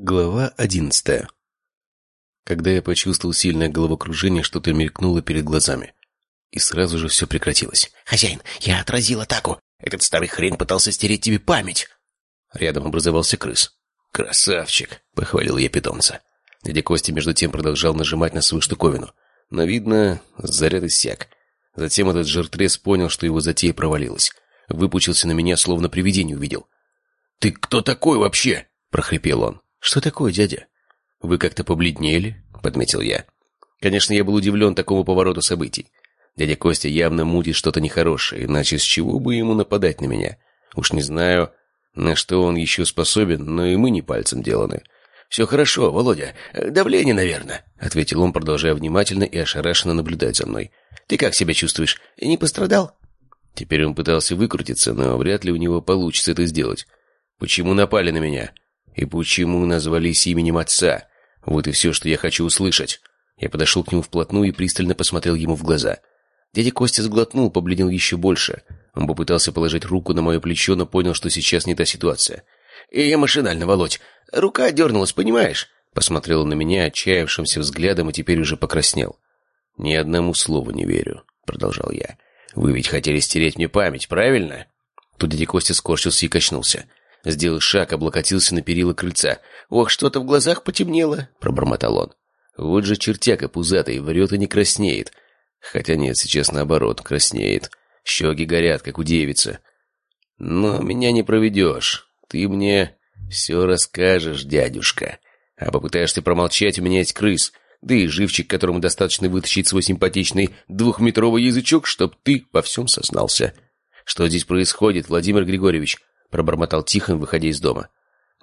Глава одиннадцатая. Когда я почувствовал сильное головокружение, что-то мелькнуло перед глазами. И сразу же все прекратилось. «Хозяин, я отразил атаку! Этот старый хрен пытался стереть тебе память!» Рядом образовался крыс. «Красавчик!» — похвалил я питомца. Дядя Костя между тем продолжал нажимать на свою штуковину. Но, видно, заряд иссяк. Затем этот жиртрес понял, что его затея провалилась. Выпучился на меня, словно привидение увидел. «Ты кто такой вообще?» — прохрипел он. «Что такое, дядя?» «Вы как-то побледнели?» — подметил я. Конечно, я был удивлен такому повороту событий. Дядя Костя явно мутит что-то нехорошее, иначе с чего бы ему нападать на меня? Уж не знаю, на что он еще способен, но и мы не пальцем деланы. «Все хорошо, Володя. Давление, наверное», — ответил он, продолжая внимательно и ошарашенно наблюдать за мной. «Ты как себя чувствуешь? Не пострадал?» Теперь он пытался выкрутиться, но вряд ли у него получится это сделать. «Почему напали на меня?» И почему назвались именем отца? Вот и все, что я хочу услышать. Я подошел к нему вплотную и пристально посмотрел ему в глаза. Дядя Костя сглотнул, побледнел еще больше. Он попытался положить руку на мое плечо, но понял, что сейчас не та ситуация. «И я машинально, Володь. Рука дернулась, понимаешь?» Посмотрел на меня отчаявшимся взглядом и теперь уже покраснел. «Ни одному слову не верю», — продолжал я. «Вы ведь хотели стереть мне память, правильно?» Тут дядя Костя скорчился и качнулся. Сделал шаг, облокотился на перила крыльца. «Ох, что-то в глазах потемнело!» — пробормотал он. «Вот же чертяка пузатый, врет и не краснеет. Хотя нет, сейчас наоборот, краснеет. Щеки горят, как у девицы. Но меня не проведешь. Ты мне все расскажешь, дядюшка. А попытаешься промолчать, у меня есть крыс. Да и живчик, которому достаточно вытащить свой симпатичный двухметровый язычок, чтоб ты во всем сознался. Что здесь происходит, Владимир Григорьевич? — пробормотал Тихон, выходя из дома.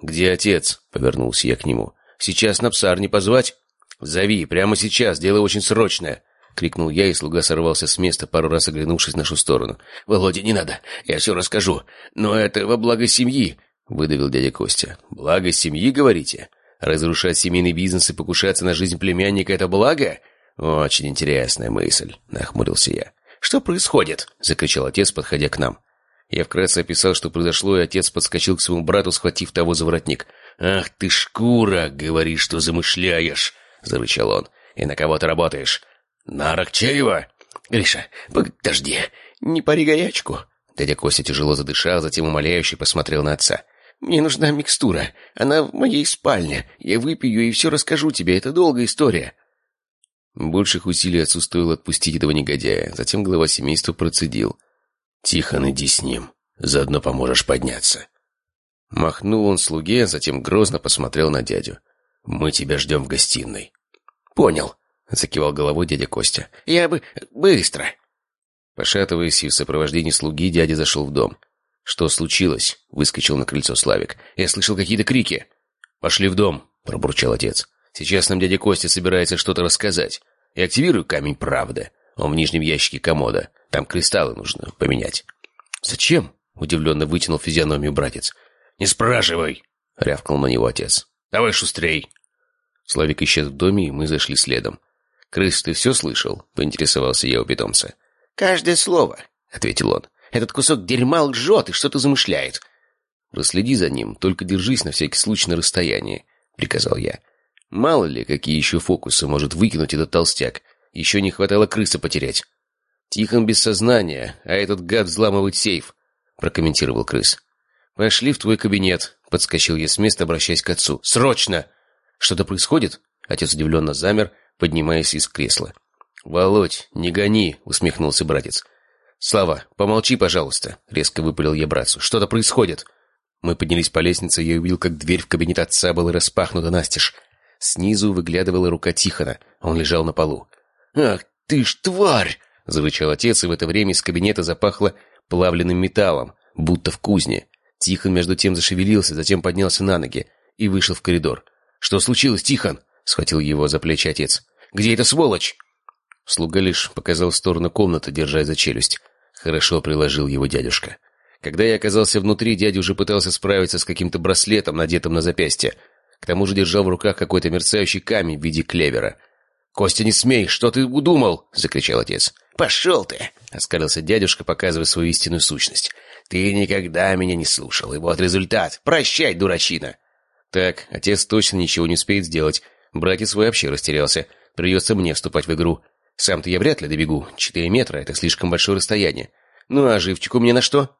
«Где отец?» — повернулся я к нему. «Сейчас на псар не позвать?» «Зови, прямо сейчас, дело очень срочное!» — крикнул я, и слуга сорвался с места, пару раз оглянувшись в нашу сторону. «Володя, не надо, я все расскажу, но это во благо семьи!» — выдавил дядя Костя. «Благо семьи, говорите? Разрушать семейный бизнес и покушаться на жизнь племянника — это благо?» «Очень интересная мысль», — нахмурился я. «Что происходит?» — закричал отец, подходя к нам. Я вкратце описал, что произошло, и отец подскочил к своему брату, схватив того за воротник. «Ах ты шкура! Говори, что замышляешь!» — зарычал он. «И на кого ты работаешь?» «На Аракчеева?» «Гриша, подожди, не пари горячку!» Дядя Костя тяжело задышал, затем умоляюще посмотрел на отца. «Мне нужна микстура. Она в моей спальне. Я выпью и все расскажу тебе. Это долгая история». Больших усилий отцу стоило отпустить этого негодяя. Затем глава семейства процедил. «Тихон, иди с ним. Заодно поможешь подняться». Махнул он слуге, затем грозно посмотрел на дядю. «Мы тебя ждем в гостиной». «Понял», — закивал головой дядя Костя. «Я бы... быстро». Пошатываясь и в сопровождении слуги, дядя зашел в дом. «Что случилось?» — выскочил на крыльцо Славик. «Я слышал какие-то крики». «Пошли в дом», — пробурчал отец. «Сейчас нам дядя Костя собирается что-то рассказать. И активирую камень правды. Он в нижнем ящике комода. Там кристаллы нужно поменять». «Зачем?» — удивленно вытянул физиономию братец. «Не спрашивай!» — рявкнул на него отец. «Давай шустрей!» Славик исчез в доме, и мы зашли следом. «Крыс, ты все слышал?» — поинтересовался я у питомца. «Каждое слово», — ответил он. «Этот кусок дерьма лжет и что-то замышляет». «Проследи за ним, только держись на всякий случай на расстоянии», — приказал я. «Мало ли, какие еще фокусы может выкинуть этот толстяк. Еще не хватало крысы потерять». «Тихон без сознания, а этот гад взламывает сейф», — прокомментировал крыс. «Пошли в твой кабинет», — подскочил я с места, обращаясь к отцу. «Срочно!» «Что-то происходит?» Отец удивленно замер, поднимаясь из кресла. «Володь, не гони!» — усмехнулся братец. «Слава, помолчи, пожалуйста!» — резко выпалил я братцу. «Что-то происходит!» Мы поднялись по лестнице, и я увидел, как дверь в кабинет отца была распахнута настежь. Снизу выглядывала рука Тихона. Он лежал на полу. «Ах ты ж тварь!» — зарычал отец, и в это время из кабинета запахло плавленным металлом, будто в кузне. Тихон между тем зашевелился, затем поднялся на ноги и вышел в коридор. «Что случилось, Тихон?» — схватил его за плечи отец. «Где эта сволочь?» Слуга лишь показал в сторону комнаты, держа за челюсть. Хорошо приложил его дядюшка. Когда я оказался внутри, дядя уже пытался справиться с каким-то браслетом, надетым на запястье. К тому же держал в руках какой-то мерцающий камень в виде клевера. «Костя, не смей! Что ты удумал?» — закричал отец. «Пошел ты!» — оскалился дядюшка, показывая свою истинную сущность. «Ты никогда меня не слушал, и вот результат. Прощай, дурачина!» Так, отец точно ничего не успеет сделать. Братец вообще растерялся. Придется мне вступать в игру. Сам-то я вряд ли добегу. Четыре метра — это слишком большое расстояние. Ну а живчику мне на что?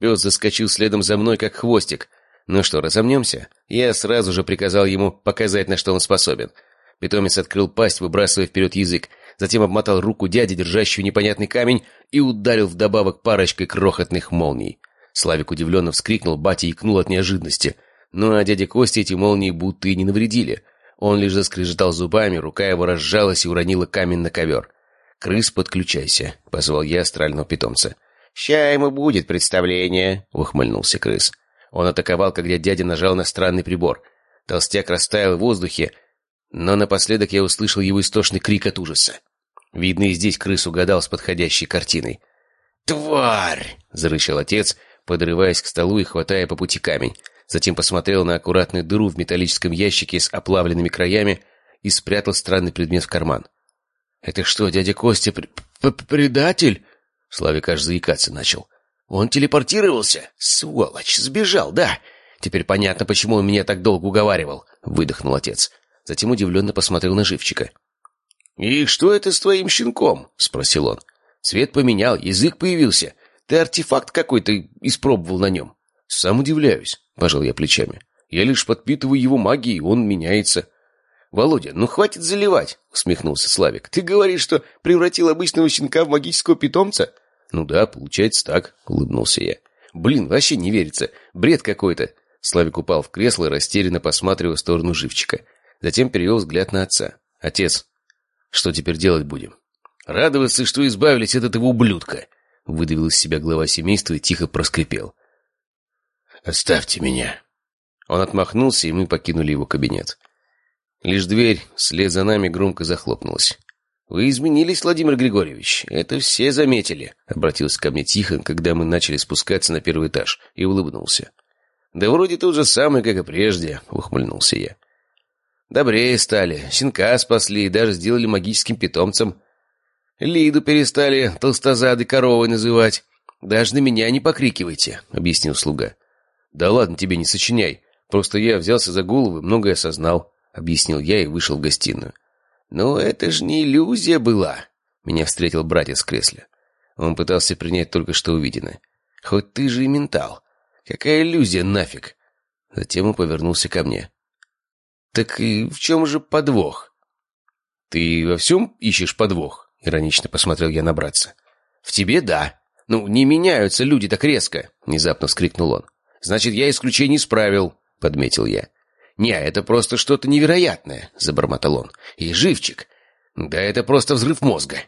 Пес заскочил следом за мной, как хвостик. Ну что, разомнемся? Я сразу же приказал ему показать, на что он способен. Питомец открыл пасть, выбрасывая вперед язык. Затем обмотал руку дяди, держащую непонятный камень, и ударил вдобавок парочкой крохотных молний. Славик удивленно вскрикнул, батя икнул от неожиданности. Ну а дяде Косте эти молнии будто и не навредили. Он лишь заскрежетал зубами, рука его разжалась и уронила камень на ковер. «Крыс, подключайся», — позвал я астрального питомца. «Ща ему будет представление», — ухмыльнулся крыс. Он атаковал, когда дядя нажал на странный прибор. Толстяк растаял в воздухе, но напоследок я услышал его истошный крик от ужаса. Видно, и здесь крыс угадал с подходящей картиной. «Тварь!» — зарычал отец, подрываясь к столу и хватая по пути камень. Затем посмотрел на аккуратную дыру в металлическом ящике с оплавленными краями и спрятал странный предмет в карман. «Это что, дядя Костя, пр -пр предатель?» Славик аж заикаться начал. «Он телепортировался? Сволочь, сбежал, да? Теперь понятно, почему он меня так долго уговаривал», — выдохнул отец. Затем удивленно посмотрел на живчика. «И что это с твоим щенком?» — спросил он. «Цвет поменял, язык появился. Ты артефакт какой-то испробовал на нем». «Сам удивляюсь», — пожал я плечами. «Я лишь подпитываю его магией, он меняется». «Володя, ну хватит заливать!» — усмехнулся Славик. «Ты говоришь, что превратил обычного щенка в магического питомца?» «Ну да, получается так», — улыбнулся я. «Блин, вообще не верится. Бред какой-то». Славик упал в кресло, растерянно посматривая в сторону живчика. Затем перевел взгляд на отца. «Отец, что теперь делать будем?» «Радоваться, что избавились от этого ублюдка!» Выдавил из себя глава семейства и тихо проскрипел. «Оставьте меня!» Он отмахнулся, и мы покинули его кабинет. Лишь дверь вслед за нами громко захлопнулась. «Вы изменились, Владимир Григорьевич. Это все заметили», — обратился ко мне Тихон, когда мы начали спускаться на первый этаж, и улыбнулся. «Да вроде тот же самый, как и прежде», — ухмыльнулся я. «Добрее стали, щенка спасли и даже сделали магическим питомцем. Лиду перестали толстозадой коровой называть. Даже на меня не покрикивайте», — объяснил слуга. «Да ладно тебе, не сочиняй. Просто я взялся за голову и многое осознал», — объяснил я и вышел в гостиную. «Ну, это ж не иллюзия была», — меня встретил братец в кресле. Он пытался принять только что увиденное. «Хоть ты же и ментал. Какая иллюзия нафиг?» Затем он повернулся ко мне. «Так и в чем же подвох?» «Ты во всем ищешь подвох?» — иронично посмотрел я на братца. «В тебе — да. Ну, не меняются люди так резко!» — внезапно вскрикнул он. «Значит, я исключение исправил», — подметил я. «Не, это просто что-то невероятное», — забормотал он. «И живчик. Да это просто взрыв мозга».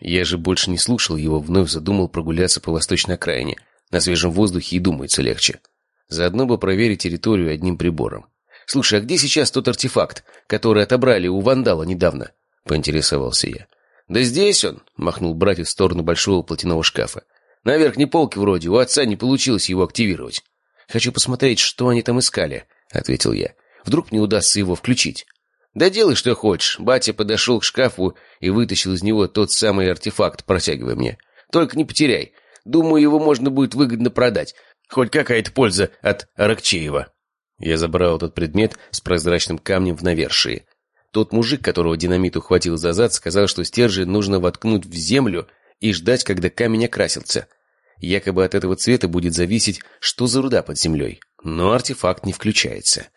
Я же больше не слушал его, вновь задумал прогуляться по восточной окраине. На свежем воздухе и думается легче. Заодно бы проверить территорию одним прибором. «Слушай, а где сейчас тот артефакт, который отобрали у вандала недавно?» — поинтересовался я. «Да здесь он!» — махнул братец в сторону большого платяного шкафа. «На верхней полке вроде, у отца не получилось его активировать». «Хочу посмотреть, что они там искали», — ответил я. «Вдруг мне удастся его включить». «Да делай, что хочешь». Батя подошел к шкафу и вытащил из него тот самый артефакт, протягивая мне. «Только не потеряй. Думаю, его можно будет выгодно продать. Хоть какая-то польза от Аракчеева». Я забрал этот предмет с прозрачным камнем в навершии. Тот мужик, которого динамит ухватил за зад, сказал, что стержень нужно воткнуть в землю и ждать, когда камень окрасится. Якобы от этого цвета будет зависеть, что за руда под землей. Но артефакт не включается.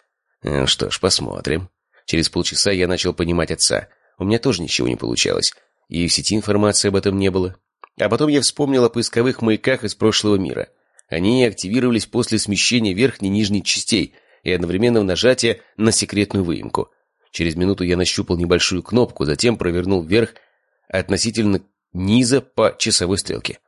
Э, что ж, посмотрим. Через полчаса я начал понимать отца. У меня тоже ничего не получалось. И в сети информации об этом не было. А потом я вспомнил о поисковых маяках из прошлого мира. Они активировались после смещения верхней и нижней частей и одновременного нажатия на секретную выемку. Через минуту я нащупал небольшую кнопку, затем провернул вверх относительно низа по часовой стрелке.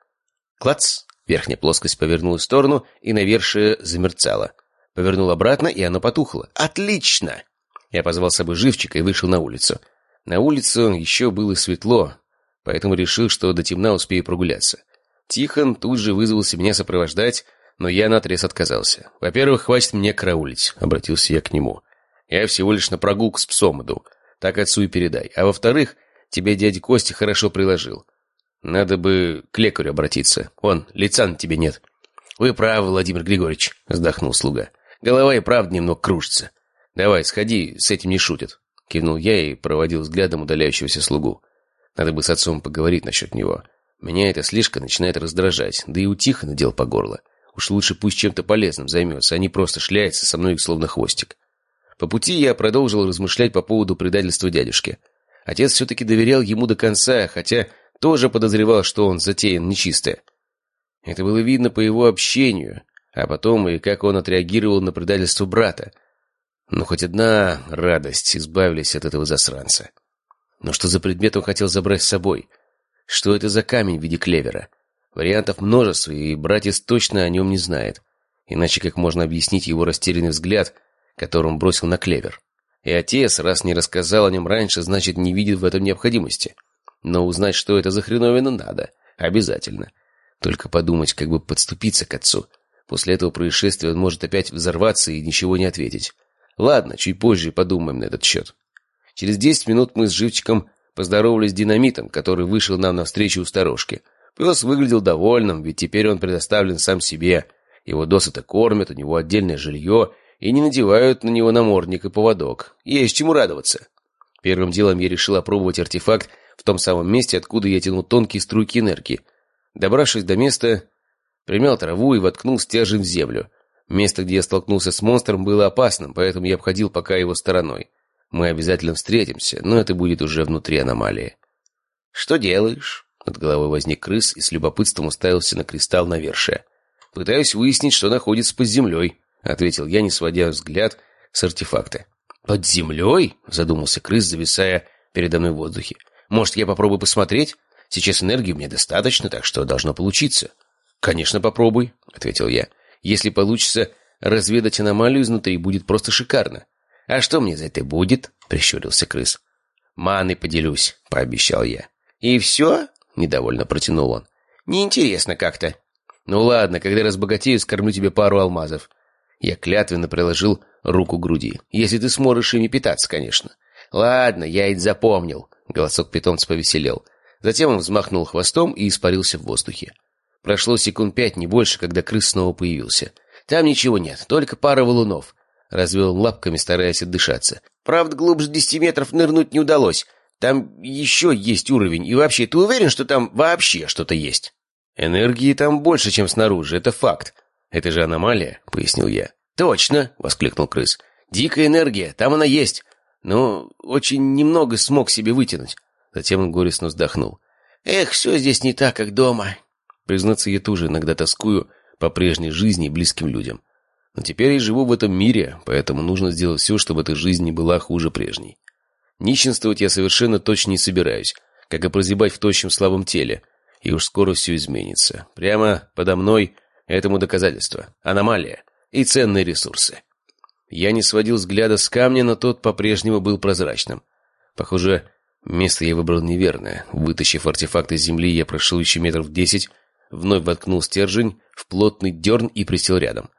Клац! Верхняя плоскость повернулась в сторону, и навершие замерцало. Повернул обратно, и оно потухло. «Отлично!» Я позвал с собой живчика и вышел на улицу. На улицу еще было светло, поэтому решил, что до темна успею прогуляться. Тихон тут же вызвался меня сопровождать, но я наотрез отказался. «Во-первых, хватит мне караулить», — обратился я к нему. «Я всего лишь на прогулку с псом иду. Так отцу и передай. А во-вторых, тебе дядя Костя хорошо приложил. Надо бы к лекарю обратиться. Он, лица на тебе нет. Вы правы, Владимир Григорьевич, вздохнул слуга. Голова и правда немного кружится. Давай, сходи, с этим не шутят. Кивнул я и проводил взглядом удаляющегося слугу. Надо бы с отцом поговорить насчет него. Меня это слишком начинает раздражать, да и у Тихона дел по горло. Уж лучше пусть чем-то полезным займется, а не просто шляется со мной словно хвостик. По пути я продолжил размышлять по поводу предательства дядюшки. Отец все-таки доверял ему до конца, хотя тоже подозревал, что он затеян нечистое. Это было видно по его общению, а потом и как он отреагировал на предательство брата. Но хоть одна радость, избавились от этого засранца. Но что за предмет он хотел забрать с собой? Что это за камень в виде клевера? Вариантов множество, и братец точно о нем не знает. Иначе как можно объяснить его растерянный взгляд, которым бросил на клевер? И отец, раз не рассказал о нем раньше, значит, не видит в этом необходимости. Но узнать, что это за хреновина, надо. Обязательно. Только подумать, как бы подступиться к отцу. После этого происшествия он может опять взорваться и ничего не ответить. Ладно, чуть позже подумаем на этот счет. Через десять минут мы с Живчиком поздоровались с динамитом, который вышел нам навстречу у сторожки. Пес выглядел довольным, ведь теперь он предоставлен сам себе. Его досыта кормят, у него отдельное жилье, и не надевают на него намордник и поводок. Есть чему радоваться. Первым делом я решил опробовать артефакт в том самом месте, откуда я тянул тонкие струйки энергии. Добравшись до места, примял траву и воткнул стержень в землю. Место, где я столкнулся с монстром, было опасным, поэтому я обходил пока его стороной. Мы обязательно встретимся, но это будет уже внутри аномалии. «Что делаешь?» Над головой возник крыс и с любопытством уставился на кристалл навершия. «Пытаюсь выяснить, что находится под землей», — ответил я, не сводя взгляд с артефакта. «Под землей?» — задумался крыс, зависая передо мной в воздухе. «Может, я попробую посмотреть? Сейчас энергии мне достаточно, так что должно получиться». «Конечно, попробуй», — ответил я. «Если получится разведать аномалию изнутри, будет просто шикарно». «А что мне за это будет?» — прищурился крыс. «Маны поделюсь», — пообещал я. «И все?» — недовольно протянул он. «Неинтересно как-то». «Ну ладно, когда разбогатею, скормлю тебе пару алмазов». Я клятвенно приложил руку к груди. «Если ты сможешь ими питаться, конечно». «Ладно, я ведь запомнил». Голосок питомца повеселел. Затем он взмахнул хвостом и испарился в воздухе. Прошло секунд пять, не больше, когда крыс снова появился. «Там ничего нет, только пара валунов». Развел лапками, стараясь отдышаться. «Правда, глубже десяти метров нырнуть не удалось. Там еще есть уровень. И вообще, ты уверен, что там вообще что-то есть?» «Энергии там больше, чем снаружи, это факт. Это же аномалия», — пояснил я. «Точно!» — воскликнул крыс. «Дикая энергия, там она есть. Но очень немного смог себе вытянуть». Затем он горестно вздохнул. «Эх, все здесь не так, как дома». Признаться, я тоже иногда тоскую по прежней жизни и близким людям. Но теперь я живу в этом мире, поэтому нужно сделать все, чтобы эта жизнь не была хуже прежней. Нищенствовать я совершенно точно не собираюсь, как и прозябать в тощем слабом теле. И уж скоро все изменится. Прямо подо мной этому доказательство. Аномалия и ценные ресурсы. Я не сводил взгляда с камня, но тот по-прежнему был прозрачным. Похоже, место я выбрал неверное. Вытащив артефакт из земли, я прошел еще метров десять, вновь воткнул стержень в плотный дерн и присел рядом.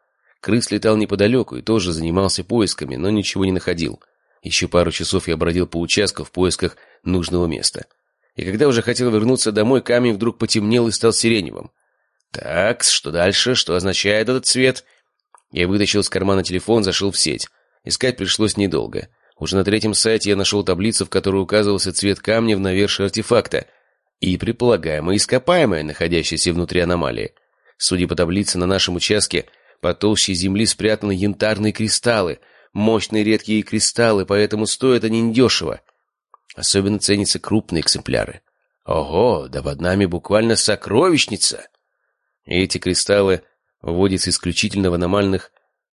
Крыс летал неподалеку и тоже занимался поисками, но ничего не находил. Еще пару часов я бродил по участку в поисках нужного места. И когда уже хотел вернуться домой, камень вдруг потемнел и стал сиреневым. Так, что дальше? Что означает этот цвет? Я вытащил из кармана телефон, зашел в сеть. Искать пришлось недолго. Уже на третьем сайте я нашел таблицу, в которой указывался цвет камня в навершие артефакта и предполагаемое ископаемое, находящееся внутри аномалии. Судя по таблице, на нашем участке по толще земли спрятаны янтарные кристаллы — Мощные редкие кристаллы, поэтому стоят они недешево. Особенно ценятся крупные экземпляры. Ого, да под нами буквально сокровищница! эти кристаллы вводятся исключительно в аномальных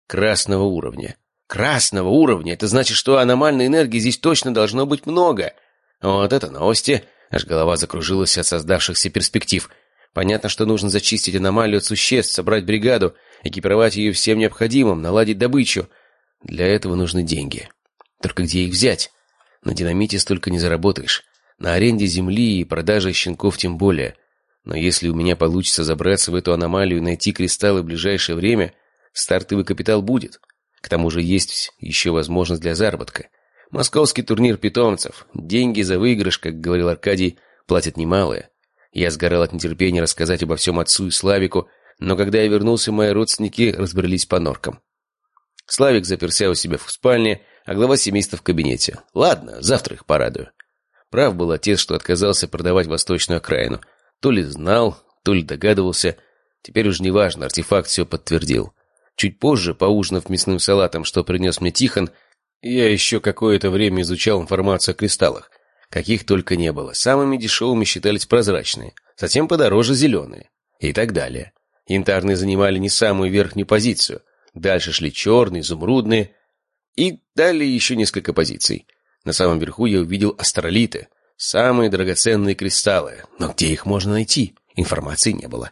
красного уровня. Красного уровня! Это значит, что аномальной энергии здесь точно должно быть много. Вот это новости! Аж голова закружилась от создавшихся перспектив. Понятно, что нужно зачистить аномалию от существ, собрать бригаду, экипировать ее всем необходимым, наладить добычу. Для этого нужны деньги. Только где их взять? На динамите столько не заработаешь. На аренде земли и продаже щенков тем более. Но если у меня получится забраться в эту аномалию и найти кристаллы в ближайшее время, стартовый капитал будет. К тому же есть еще возможность для заработка. Московский турнир питомцев. Деньги за выигрыш, как говорил Аркадий, платят немалые. Я сгорал от нетерпения рассказать обо всем отцу и Славику, но когда я вернулся, мои родственники разбрелись по норкам. Славик заперся у себя в спальне, а глава семейства в кабинете. Ладно, завтра их порадую. Прав был отец, что отказался продавать восточную окраину. То ли знал, то ли догадывался. Теперь уж неважно, артефакт все подтвердил. Чуть позже, поужинав мясным салатом, что принес мне Тихон, я еще какое-то время изучал информацию о кристаллах. Каких только не было. Самыми дешевыми считались прозрачные, затем подороже зеленые и так далее. Янтарные занимали не самую верхнюю позицию. Дальше шли черные, изумрудные и далее еще несколько позиций. На самом верху я увидел астролиты, самые драгоценные кристаллы. Но где их можно найти? Информации не было.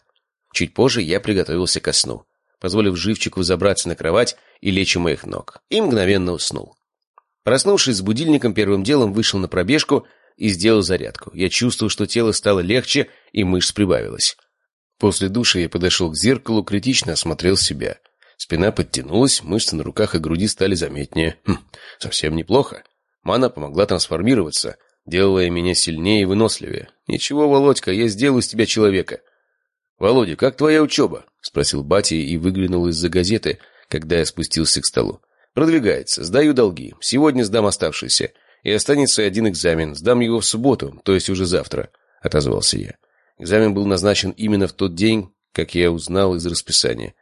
Чуть позже я приготовился ко сну, позволив живчику забраться на кровать и лечь у моих ног, и мгновенно уснул. Проснувшись с будильником, первым делом вышел на пробежку и сделал зарядку. Я чувствовал, что тело стало легче, и мышц прибавилось. После душа я подошел к зеркалу, критично осмотрел себя. Спина подтянулась, мышцы на руках и груди стали заметнее. Хм, совсем неплохо. Мана помогла трансформироваться, делая меня сильнее и выносливее. «Ничего, Володька, я сделаю из тебя человека». «Володя, как твоя учеба?» — спросил батя и выглянул из-за газеты, когда я спустился к столу. Продвигается. Сдаю долги. Сегодня сдам оставшиеся. И останется один экзамен. Сдам его в субботу, то есть уже завтра», — отозвался я. Экзамен был назначен именно в тот день, как я узнал из расписания.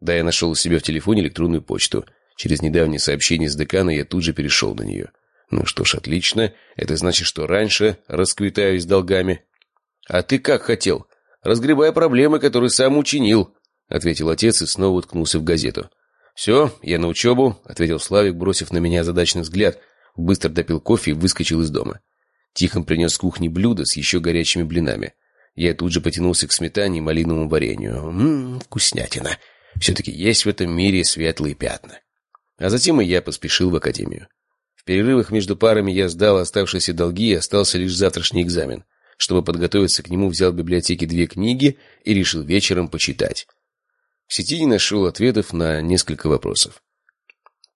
Да, я нашел у себя в телефоне электронную почту. Через недавнее сообщение с декана я тут же перешел на нее. Ну что ж, отлично. Это значит, что раньше расквитаюсь долгами. «А ты как хотел? Разгребая проблемы, которые сам учинил», — ответил отец и снова уткнулся в газету. «Все, я на учебу», — ответил Славик, бросив на меня задачный взгляд, быстро допил кофе и выскочил из дома. Тихон принес с кухни блюдо с еще горячими блинами. Я тут же потянулся к сметане и малиновому варенью. Ммм, вкуснятина. Все-таки есть в этом мире светлые пятна. А затем и я поспешил в академию. В перерывах между парами я сдал оставшиеся долги и остался лишь завтрашний экзамен. Чтобы подготовиться к нему, взял в библиотеке две книги и решил вечером почитать. В сети не нашел ответов на несколько вопросов.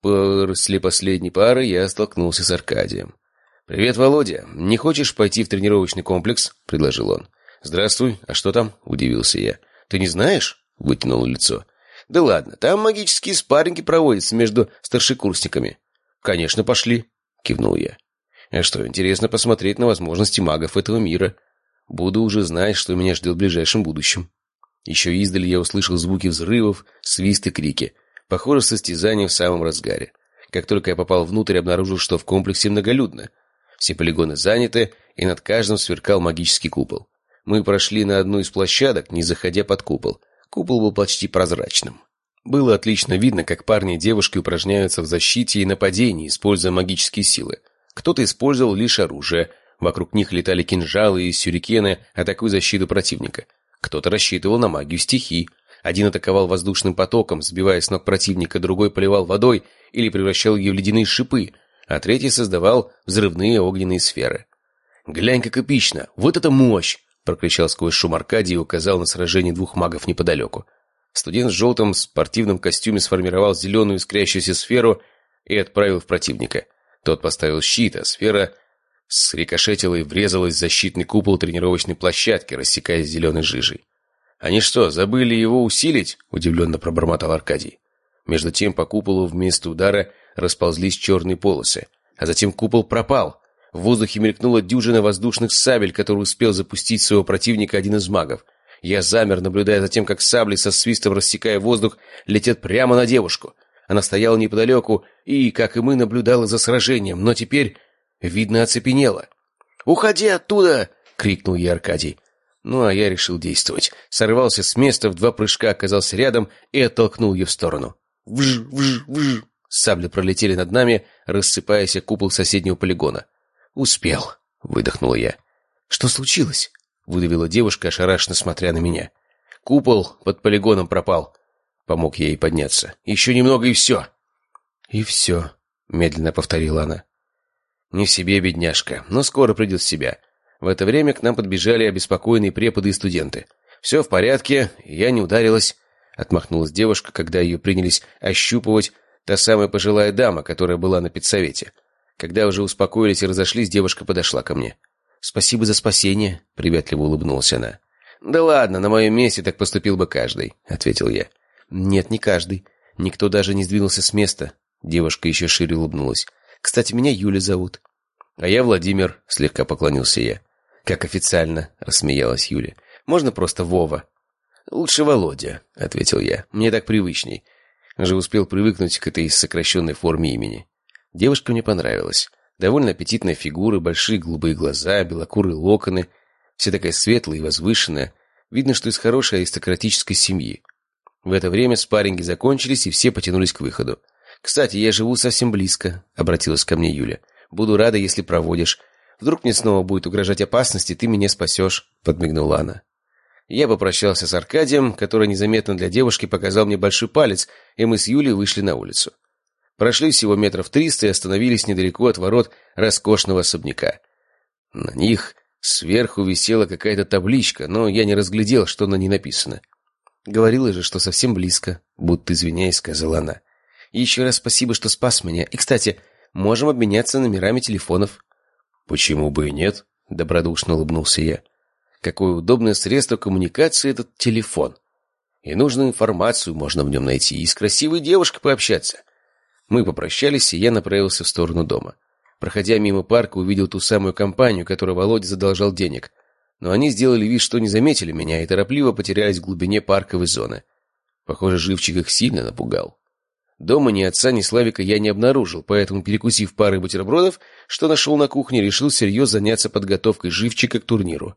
После последней пары я столкнулся с Аркадием. «Привет, Володя. Не хочешь пойти в тренировочный комплекс?» — предложил он. «Здравствуй. А что там?» — удивился я. «Ты не знаешь?» — вытянул лицо. «Да ладно, там магические спарринги проводятся между старшекурсниками». «Конечно, пошли», — кивнул я. «А что, интересно посмотреть на возможности магов этого мира. Буду уже знать, что меня ждет в ближайшем будущем». Еще издали я услышал звуки взрывов, свист и крики. Похоже, состязание в самом разгаре. Как только я попал внутрь, обнаружил, что в комплексе многолюдно. Все полигоны заняты, и над каждым сверкал магический купол. Мы прошли на одну из площадок, не заходя под купол. Купол был почти прозрачным. Было отлично видно, как парни и девушки упражняются в защите и нападении, используя магические силы. Кто-то использовал лишь оружие. Вокруг них летали кинжалы и сюрикены, атакуя защиту противника. Кто-то рассчитывал на магию стихий. Один атаковал воздушным потоком, сбивая с ног противника, другой поливал водой или превращал ее в ледяные шипы, а третий создавал взрывные огненные сферы. «Глянь, как эпично! Вот это мощь!» — прокричал сквозь шум Аркадий и указал на сражение двух магов неподалеку. Студент в желтом спортивном костюме сформировал зеленую искрящуюся сферу и отправил в противника. Тот поставил щит, а сфера срикошетила и врезалась в защитный купол тренировочной площадки, рассекаясь зеленой жижей. «Они что, забыли его усилить?» — удивленно пробормотал Аркадий. Между тем по куполу вместо удара расползлись черные полосы, а затем купол пропал. В воздухе мелькнула дюжина воздушных сабель, который успел запустить своего противника один из магов. Я замер, наблюдая за тем, как сабли со свистом, рассекая воздух, летят прямо на девушку. Она стояла неподалеку и, как и мы, наблюдала за сражением, но теперь Видно, оцепенела. «Уходи оттуда!» — крикнул ей Аркадий. Ну, а я решил действовать. Сорвался с места, в два прыжка оказался рядом и оттолкнул ее в сторону. Вж, вж, вж. Сабли пролетели над нами, рассыпаясь о купол соседнего полигона. «Успел», — выдохнула я. «Что случилось?» — выдавила девушка, ошарашенно смотря на меня. «Купол под полигоном пропал». Помог я ей подняться. «Еще немного и все». «И все», — медленно повторила она. Не в себе, бедняжка, но скоро придет в себя. В это время к нам подбежали обеспокоенные преподы и студенты. «Все в порядке, я не ударилась», — отмахнулась девушка, когда ее принялись ощупывать та самая пожилая дама, которая была на педсовете. Когда уже успокоились и разошлись, девушка подошла ко мне. «Спасибо за спасение», — приветливо улыбнулась она. «Да ладно, на моем месте так поступил бы каждый», — ответил я. «Нет, не каждый. Никто даже не сдвинулся с места. Девушка еще шире улыбнулась. «Кстати, меня Юля зовут». «А я Владимир», — слегка поклонился я. «Как официально», — рассмеялась Юля. «Можно просто Вова?» «Лучше Володя», — ответил я. «Мне так привычней. Уже успел привыкнуть к этой сокращенной форме имени». Девушка мне понравилась. Довольно аппетитная фигура, большие голубые глаза, белокурые локоны. Все такая светлая и возвышенная. Видно, что из хорошей аристократической семьи. В это время спарринги закончились, и все потянулись к выходу. «Кстати, я живу совсем близко», — обратилась ко мне Юля. «Буду рада, если проводишь. Вдруг мне снова будет угрожать опасность, и ты меня спасешь», — подмигнула она. Я попрощался с Аркадием, который незаметно для девушки показал мне большой палец, и мы с Юлей вышли на улицу. Прошли всего метров триста и остановились недалеко от ворот роскошного особняка. На них сверху висела какая-то табличка, но я не разглядел, что на ней написано. «Говорила же, что совсем близко», — будто извиняясь, сказала она. еще раз спасибо, что спас меня. И, кстати, можем обменяться номерами телефонов». «Почему бы и нет?» — добродушно улыбнулся я. «Какое удобное средство коммуникации этот телефон. И нужную информацию можно в нем найти, и с красивой девушкой пообщаться». Мы попрощались, и я направился в сторону дома. Проходя мимо парка, увидел ту самую компанию, которой Володя задолжал денег. Но они сделали вид, что не заметили меня, и торопливо потерялись в глубине парковой зоны. Похоже, живчик их сильно напугал. Дома ни отца, ни Славика я не обнаружил, поэтому, перекусив парой бутербродов, что нашел на кухне, решил серьезно заняться подготовкой живчика к турниру.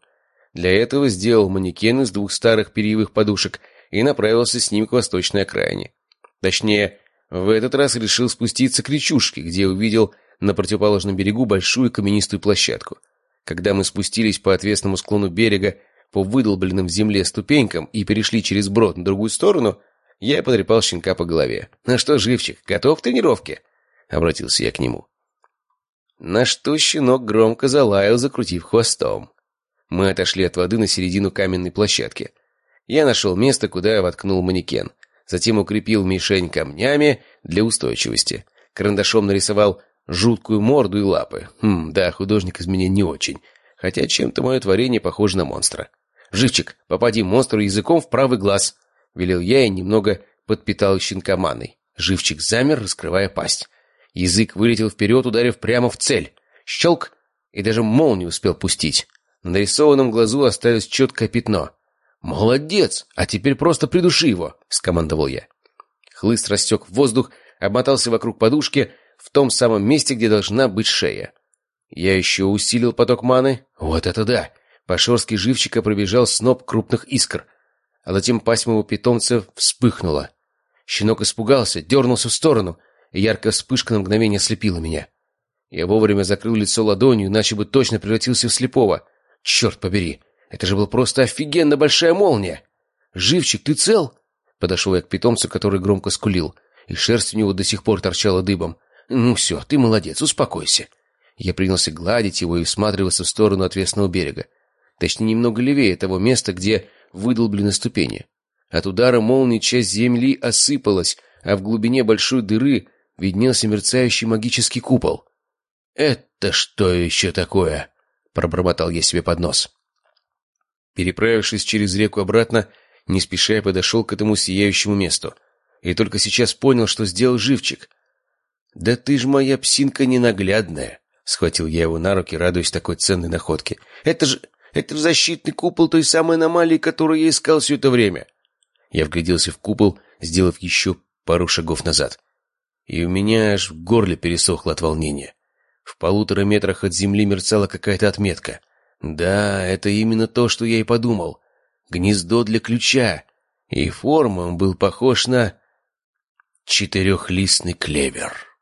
Для этого сделал манекен из двух старых перьевых подушек и направился с ним к восточной окраине. Точнее, в этот раз решил спуститься к речушке, где увидел на противоположном берегу большую каменистую площадку. Когда мы спустились по отвесному склону берега по выдолбленным в земле ступенькам и перешли через брод на другую сторону, я потрепал щенка по голове. «Ну что, живчик, готов к тренировке?» — обратился я к нему. На что щенок громко залаял, закрутив хвостом. Мы отошли от воды на середину каменной площадки. Я нашел место, куда воткнул манекен — затем укрепил мишень камнями для устойчивости. Карандашом нарисовал жуткую морду и лапы. Хм, да, художник из меня не очень. Хотя чем-то мое творение похоже на монстра. «Живчик, попади монстру языком в правый глаз!» — велел я и немного подпитал щенка маной. Живчик замер, раскрывая пасть. Язык вылетел вперед, ударив прямо в цель. Щелк! И даже молнию успел пустить. На нарисованном глазу осталось четкое пятно. «Молодец! А теперь просто придуши его!» — скомандовал я. Хлыст растек в воздух, обмотался вокруг подушки в том самом месте, где должна быть шея. Я еще усилил поток маны. Вот это да! По шорстке живчика пробежал сноп крупных искр, а затем пасть моего питомца вспыхнула. Щенок испугался, дернулся в сторону, и яркая вспышка на мгновение ослепила меня. Я вовремя закрыл лицо ладонью, иначе бы точно превратился в слепого. Черт побери! Это же была просто офигенно большая молния! «Живчик, ты цел?» Подошел я к питомцу, который громко скулил, и шерсть у него до сих пор торчала дыбом. «Ну все, ты молодец, успокойся». Я принялся гладить его и всматриваться в сторону отвесного берега. Точнее, немного левее того места, где выдолблены ступени. От удара молнии часть земли осыпалась, а в глубине большой дыры виднелся мерцающий магический купол. «Это что еще такое?» — пробормотал я себе под нос. Переправившись через реку обратно, не спеша я подошел к этому сияющему месту. И только сейчас понял, что сделал живчик. «Да ты ж моя псинка ненаглядная!» Схватил я его на руки, радуясь такой ценной находке. «Это же... это же защитный купол той самой аномалии, которую я искал все это время!» Я вгляделся в купол, сделав еще пару шагов назад. И у меня аж в горле пересохло от волнения. В полутора метрах от земли мерцала какая-то отметка. Да, это именно то, что я и подумал. Гнездо для ключа. И форма он был похож на четырехлистный клевер.